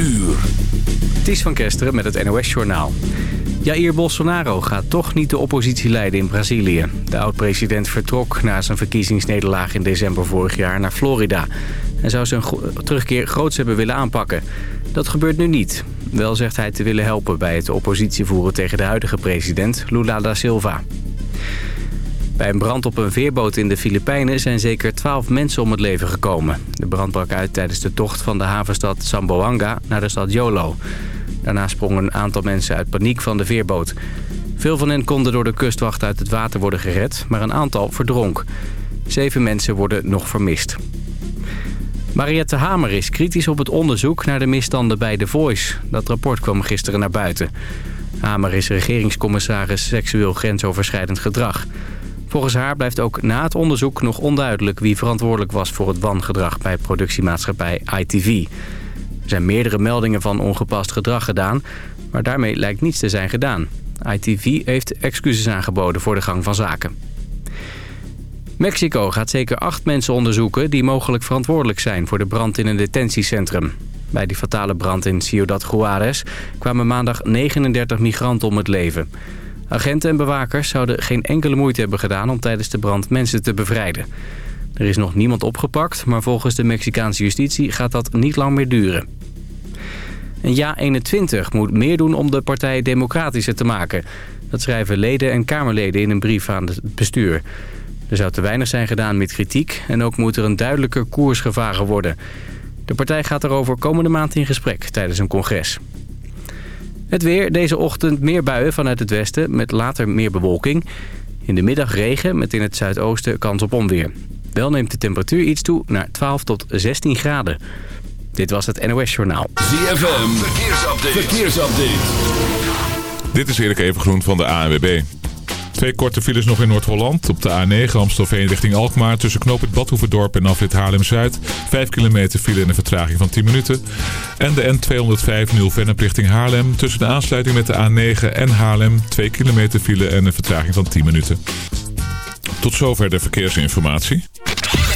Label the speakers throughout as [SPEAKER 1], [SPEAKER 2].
[SPEAKER 1] uur.
[SPEAKER 2] Ties van Kesteren met het NOS-journaal. Jair Bolsonaro gaat toch niet de oppositie leiden in Brazilië. De oud-president vertrok na zijn verkiezingsnederlaag in december vorig jaar naar Florida. En zou zijn terugkeer groots hebben willen aanpakken. Dat gebeurt nu niet. Wel zegt hij te willen helpen bij het oppositie voeren tegen de huidige president Lula da Silva. Bij een brand op een veerboot in de Filipijnen zijn zeker 12 mensen om het leven gekomen. De brand brak uit tijdens de tocht van de havenstad Samboanga naar de stad Jolo. Daarna sprongen een aantal mensen uit paniek van de veerboot. Veel van hen konden door de kustwacht uit het water worden gered, maar een aantal verdronk. Zeven mensen worden nog vermist. Mariette Hamer is kritisch op het onderzoek naar de misstanden bij The Voice. Dat rapport kwam gisteren naar buiten. Hamer is regeringscommissaris seksueel grensoverschrijdend gedrag. Volgens haar blijft ook na het onderzoek nog onduidelijk... wie verantwoordelijk was voor het wangedrag bij productiemaatschappij ITV. Er zijn meerdere meldingen van ongepast gedrag gedaan... maar daarmee lijkt niets te zijn gedaan. ITV heeft excuses aangeboden voor de gang van zaken. Mexico gaat zeker acht mensen onderzoeken... die mogelijk verantwoordelijk zijn voor de brand in een detentiecentrum. Bij die fatale brand in Ciudad Juarez kwamen maandag 39 migranten om het leven... Agenten en bewakers zouden geen enkele moeite hebben gedaan om tijdens de brand mensen te bevrijden. Er is nog niemand opgepakt, maar volgens de Mexicaanse justitie gaat dat niet lang meer duren. En Ja21 moet meer doen om de partij democratischer te maken. Dat schrijven leden en Kamerleden in een brief aan het bestuur. Er zou te weinig zijn gedaan met kritiek en ook moet er een duidelijker koers gevaren worden. De partij gaat erover komende maand in gesprek tijdens een congres. Het weer, deze ochtend meer buien vanuit het westen met later meer bewolking. In de middag regen met in het zuidoosten kans op onweer. Wel neemt de temperatuur iets toe naar 12 tot 16 graden. Dit was het NOS Journaal.
[SPEAKER 1] ZFM, verkeersupdate. verkeersupdate.
[SPEAKER 3] Dit is Erik Evengroen van de ANWB. Twee korte files nog in Noord-Holland. Op de A9 Amstelveen richting Alkmaar tussen knoop het Badhoevedorp en afrit Haarlem-Zuid. 5 kilometer file en een vertraging van 10 minuten. En de N205 Nieuw-Vennep richting Haarlem. Tussen de aansluiting met de A9 en Haarlem. 2 kilometer file en een vertraging van 10 minuten. Tot zover de verkeersinformatie.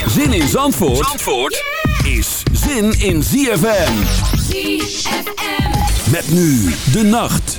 [SPEAKER 1] Zin in Zandvoort, Zandvoort is zin in ZFM. ZFM. Met nu de nacht.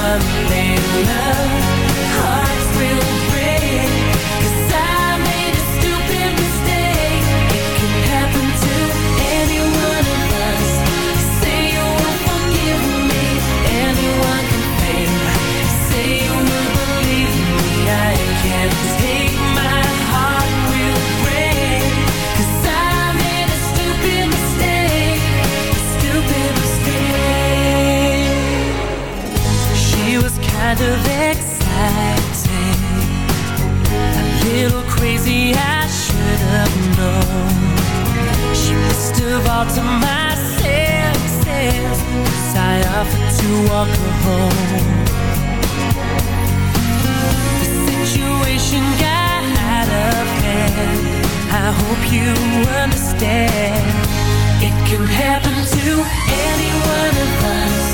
[SPEAKER 4] someone they love understand. It can happen to any one of us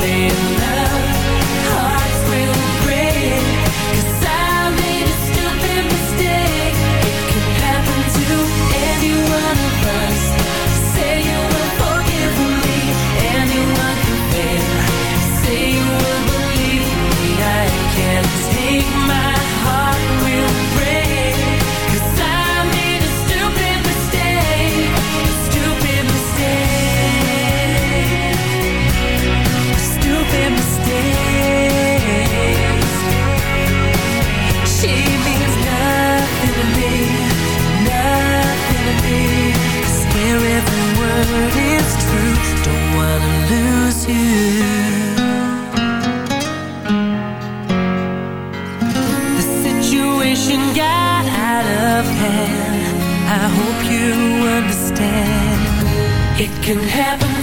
[SPEAKER 4] someone understand. It can happen.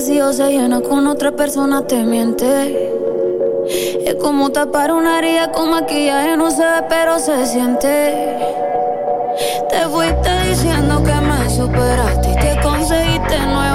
[SPEAKER 5] vacío se llena con otra persona, te miente. Es como tapar una herida con maquillaje, no se ve, pero se siente. Te fuiste diciendo que me superaste y que conseguiste nuevo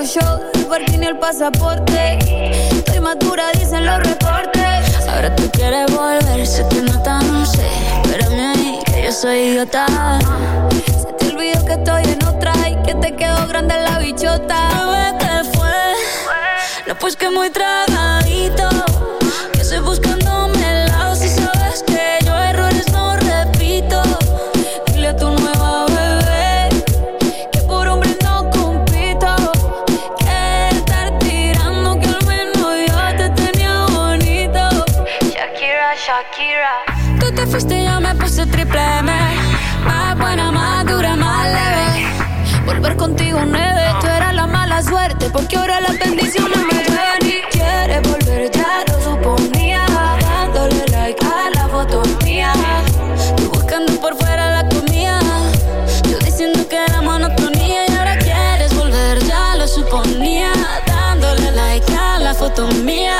[SPEAKER 5] hago show, el ni el pasaporte. Estoy madura, dicen los reportes. Ahora tú quieres volver, se te nota, no sé. Espérame ahí, que yo soy idiota. Se te olvidó que estoy en otra y que te quedó grande la bichota. Bebé, ¿qué fue? No, pues que muy tragadito, que se buscan Más buena, más dura, más leve. Volver contigo, neve, tú eras la mala suerte, porque ahora las bendiciones me llueven y quieres volver, ya lo suponía. Dándole like a la foto mía, tú buscando por fuera la comida. Yo diciendo que era monotonía y ahora quieres volver, ya lo suponía. Dándole like a la foto mía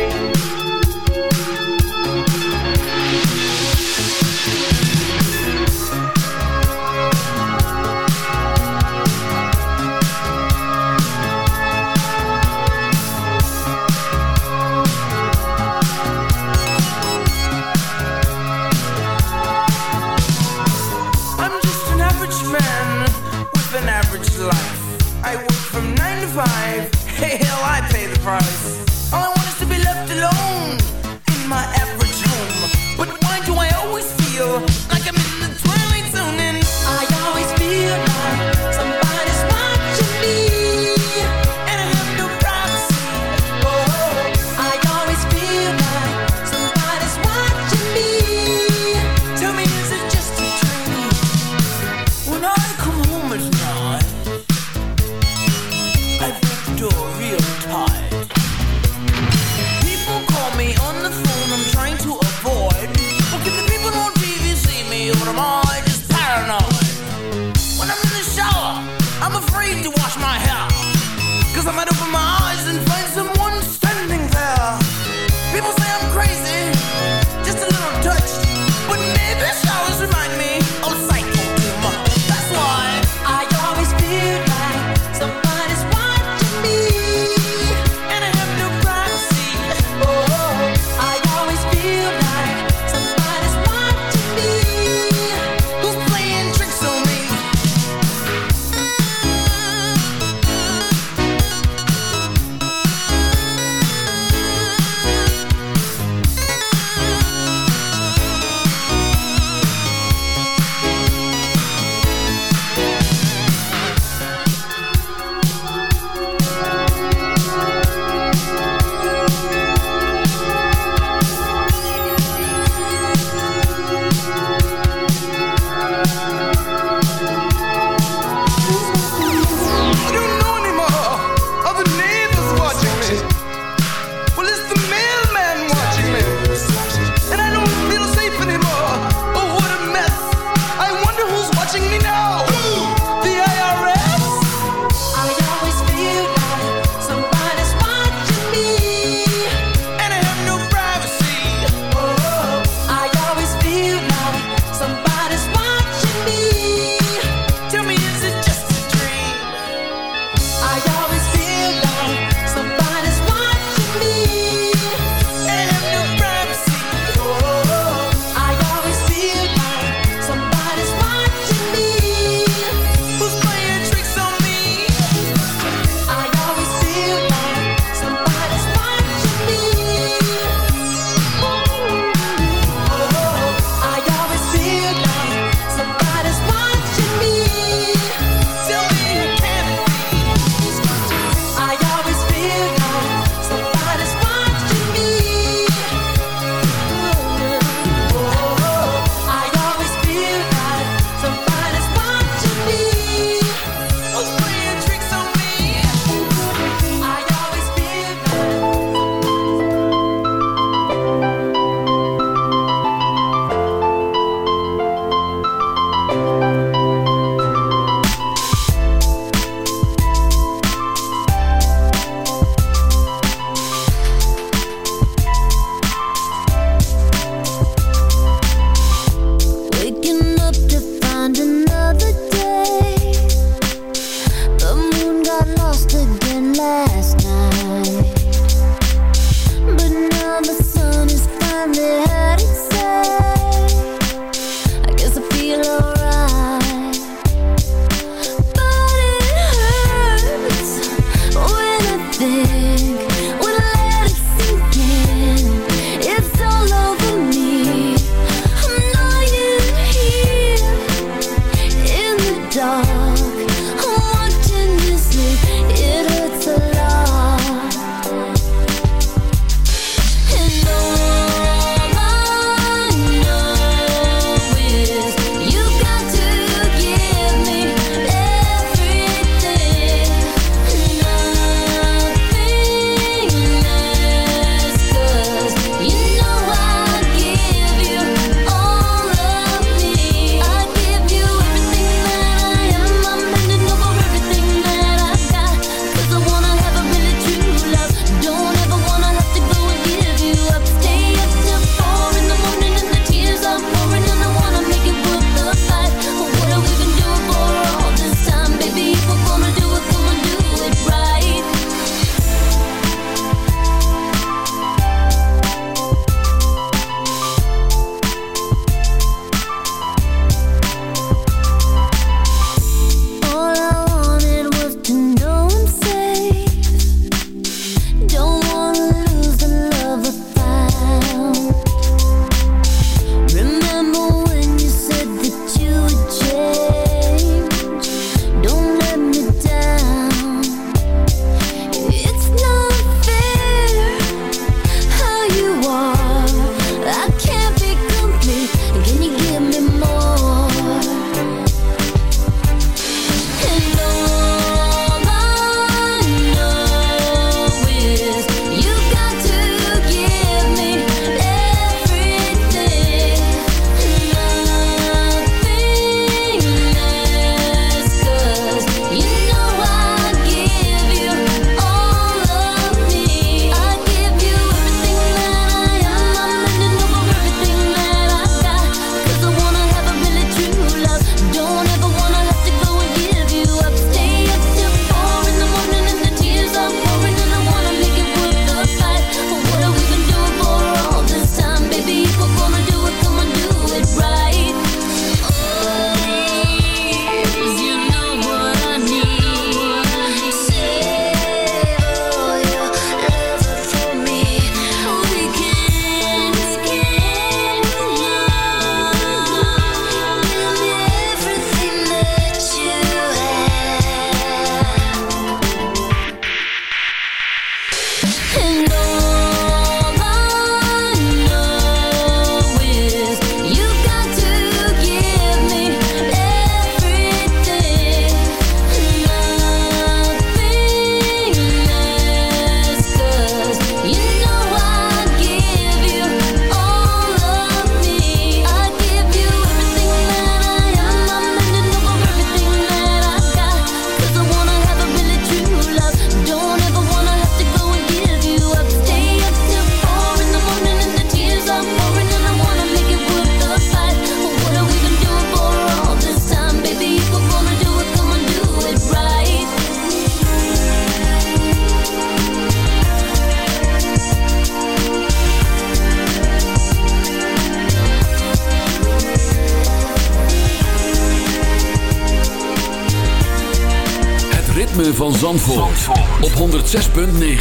[SPEAKER 1] 106.9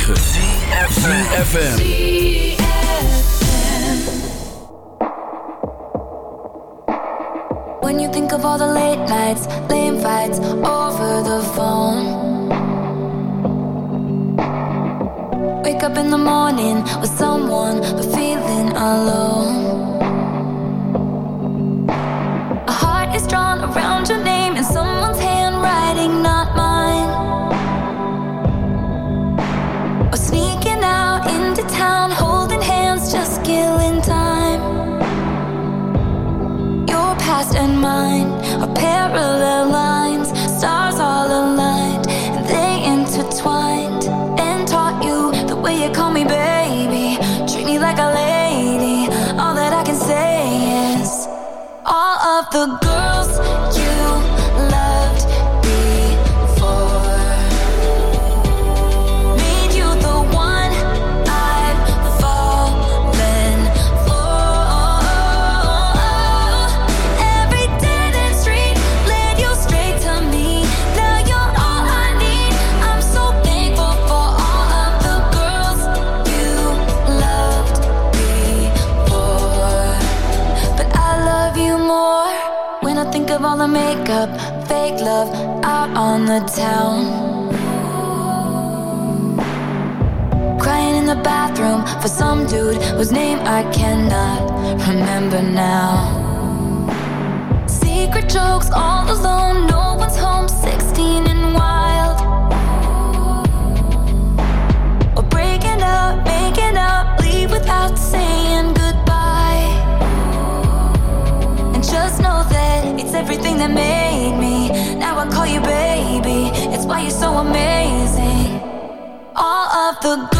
[SPEAKER 1] CFFM
[SPEAKER 6] When you think of all the late nights, lame fights over the phone. Wake up in the morning with someone, but feeling alone. A heart is drawn around your name mine are parallel lines, the town. Crying in the bathroom for some dude whose name I cannot remember now. Secret jokes all alone, no one's home, 16 and wild. Or breaking up, making up, leave without saying goodbye. And just know that it's everything that made me. Now I call you why you're so amazing. All of the girls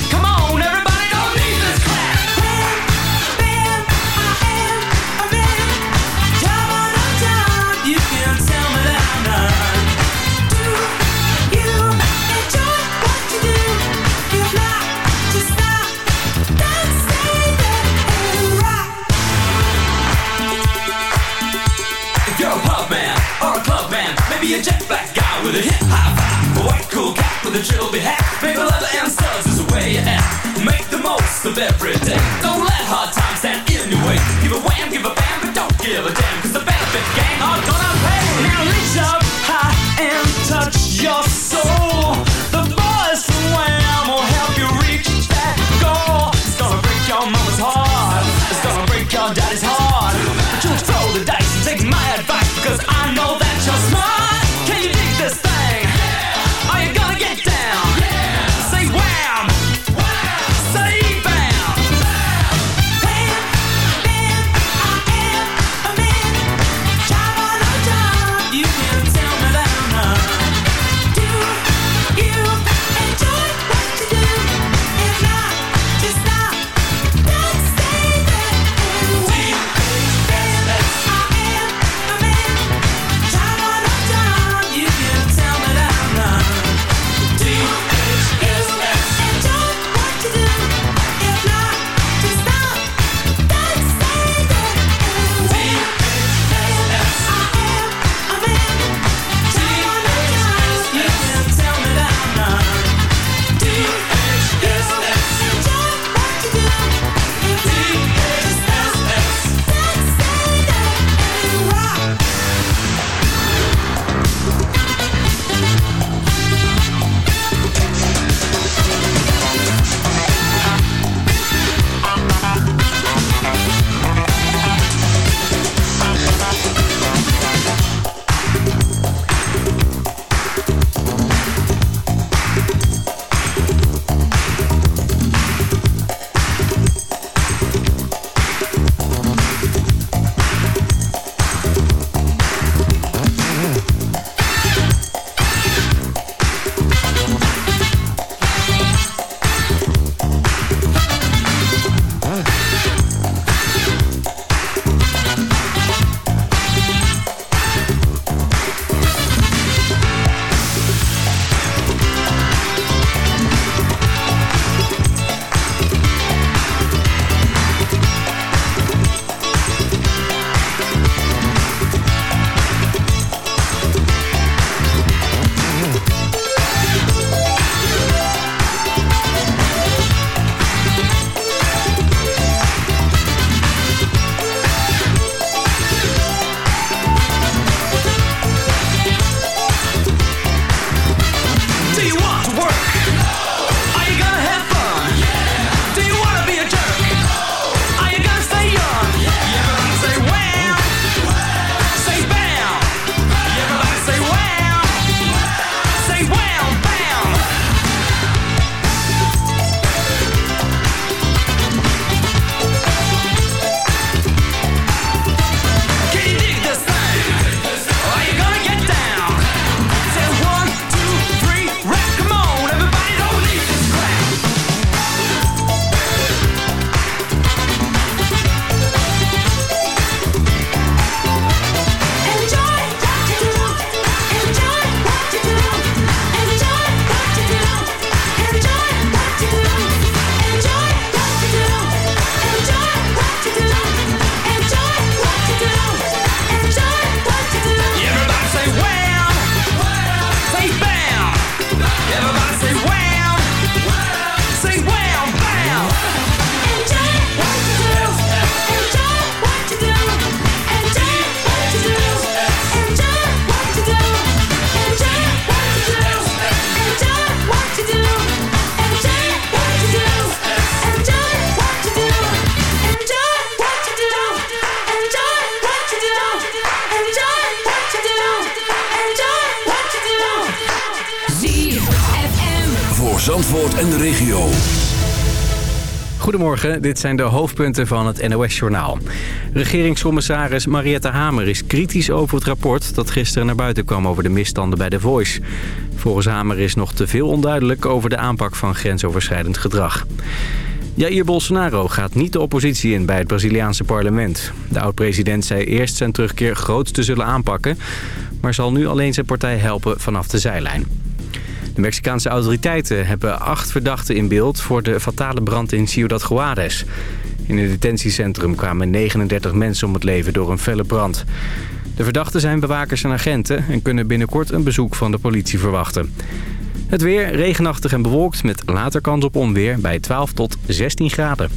[SPEAKER 7] a jet black guy with a hip hop vibe. A white cool cat with a trilby hat. Maple leather and studs is the way you act. Make the most of every day. Don't let hard times stand in your way. Give a wham, give a bam, but don't give a damn. Cause the benefit gang are gonna pay. Now reach up high and touch your soul.
[SPEAKER 2] Dit zijn de hoofdpunten van het NOS-journaal. Regeringscommissaris Mariette Hamer is kritisch over het rapport... dat gisteren naar buiten kwam over de misstanden bij The Voice. Volgens Hamer is nog te veel onduidelijk over de aanpak van grensoverschrijdend gedrag. Jair Bolsonaro gaat niet de oppositie in bij het Braziliaanse parlement. De oud-president zei eerst zijn terugkeer groot te zullen aanpakken... maar zal nu alleen zijn partij helpen vanaf de zijlijn. De Mexicaanse autoriteiten hebben acht verdachten in beeld... voor de fatale brand in Ciudad Juarez. In het detentiecentrum kwamen 39 mensen om het leven door een felle brand. De verdachten zijn bewakers en agenten... en kunnen binnenkort een bezoek van de politie verwachten. Het weer regenachtig en bewolkt met later kans op onweer bij 12 tot 16 graden.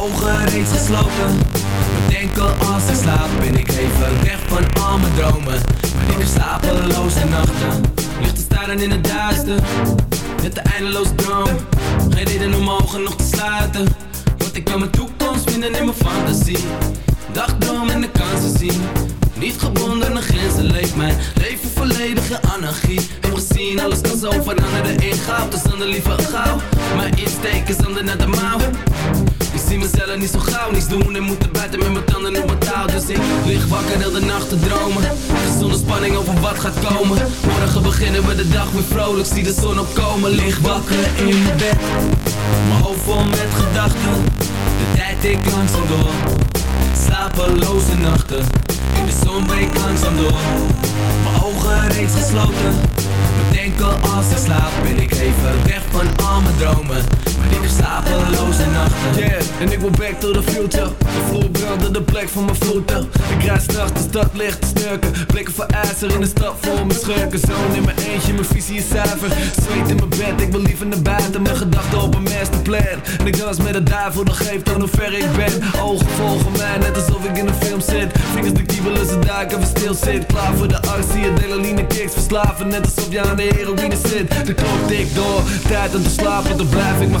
[SPEAKER 8] Ogen reeds gesloten. Maar denken als ik slaap Ben ik even weg van al mijn dromen. Maar ik heb slapeloze nachten. Licht te staren in het duister. Met de eindeloze droom. Geen reden om ogen nog te sluiten. Want ik kan mijn toekomst vinden in mijn fantasie. Dagdroom en de kansen zien. Niet gebonden aan grenzen leeft mijn leven volledig in anarchie Heb gezien, alles kan zo veranderen. In goud Dus dan de liever gauw. Mijn insteek is ander naar de mouw. Ik zie mezelf niet zo gauw niets doen En moeten buiten met mijn tanden op mijn touw Dus ik lig wakker heel de nacht te dromen. Zonder spanning over wat gaat komen. Morgen beginnen we de dag weer vrolijk Zie de zon opkomen, lig wakker in mijn bed. Mijn hoofd vol met gedachten. De tijd ik langzaam door. Slapeloze nachten. De zon breekt langzaam door. Mijn ogen reeds gesloten. Maar denken als ik slaap Ben ik even weg van al mijn dromen Heb slapeloze nachten.
[SPEAKER 9] Yeah, en ik wil back to the future. De vloer brandde de plek van mijn voeten. Ik rijd straks de stad licht te snurken. Blikken voor ijzer in de stad vol mijn schurken. Zoon in mijn eentje, mijn visie is zuiver. Zweet in mijn bed, ik wil liever naar buiten. Mijn gedachten op een masterplan. En ik dans met de duivel, dat geeft aan hoe ver ik ben. Ogen volgen mij, net alsof ik in een film zit. Vingers de kiebelen, ze duiken, we stil zit. Klaar voor de actie, adrenaline kicks. Verslaven, net alsof je aan de heroïne zit. De klok tikt door, tijd om te slapen Dan blijf ik maar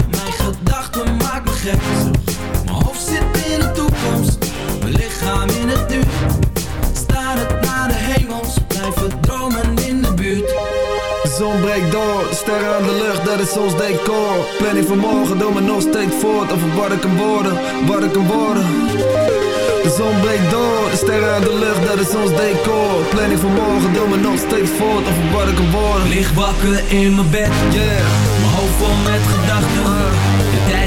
[SPEAKER 8] Gek Mijn hoofd zit in de toekomst. Mijn lichaam in het nu. Starend naar de hemels Blijven dromen in de buurt.
[SPEAKER 9] De zon breekt door, sterren aan de lucht, dat is ons decor. Planning van morgen, doe me nog steeds voort. Over wat ik kan worden, wat ik kan worden De zon breekt door, de sterren aan de lucht, dat is ons decor. Planning van morgen, doe me nog steeds voort. Over wat ik kan worden
[SPEAKER 8] Lig wakker in mijn bed.
[SPEAKER 9] Yeah,
[SPEAKER 8] Mijn hoofd vol met gedachten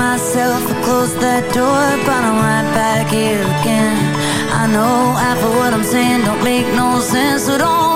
[SPEAKER 10] myself, I closed that door But I'm right back here again. I know half of what I'm saying don't make no sense
[SPEAKER 4] at all.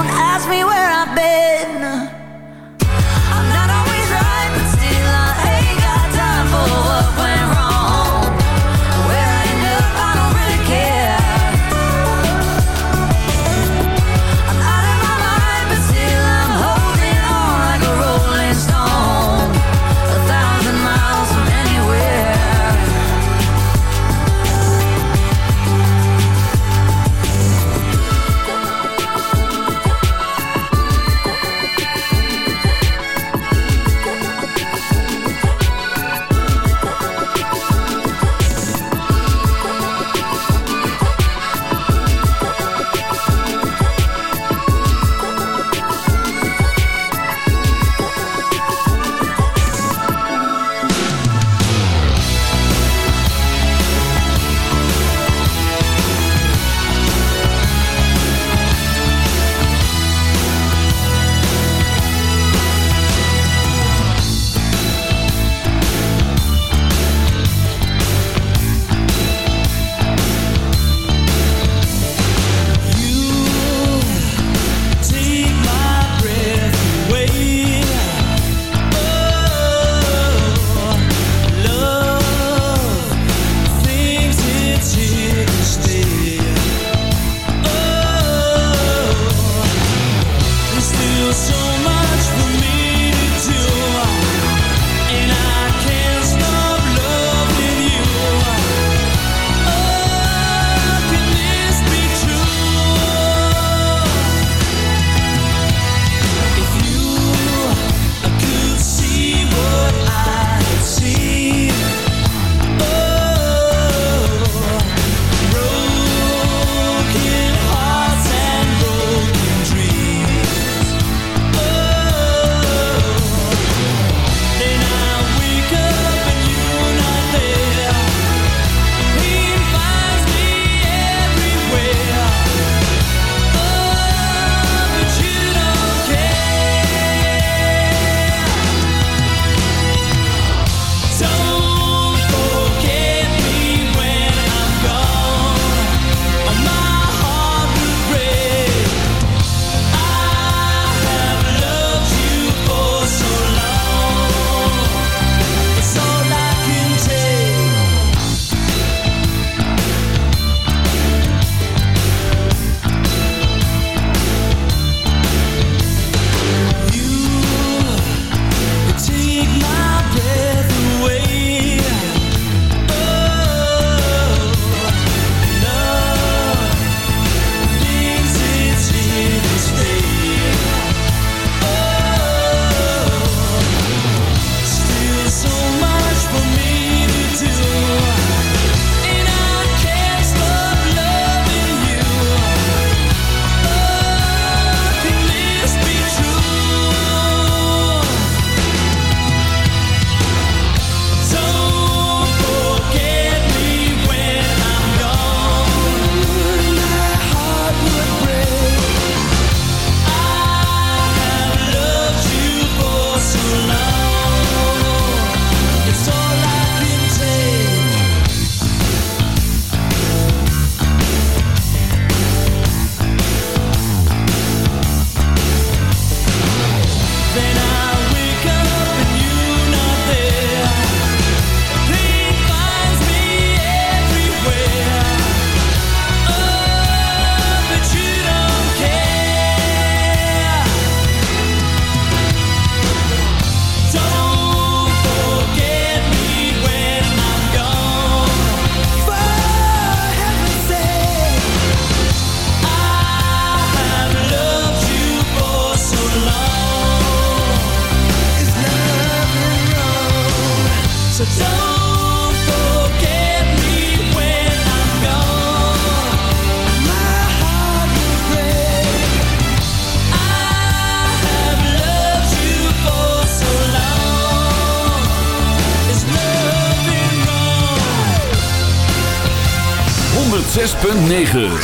[SPEAKER 4] 9.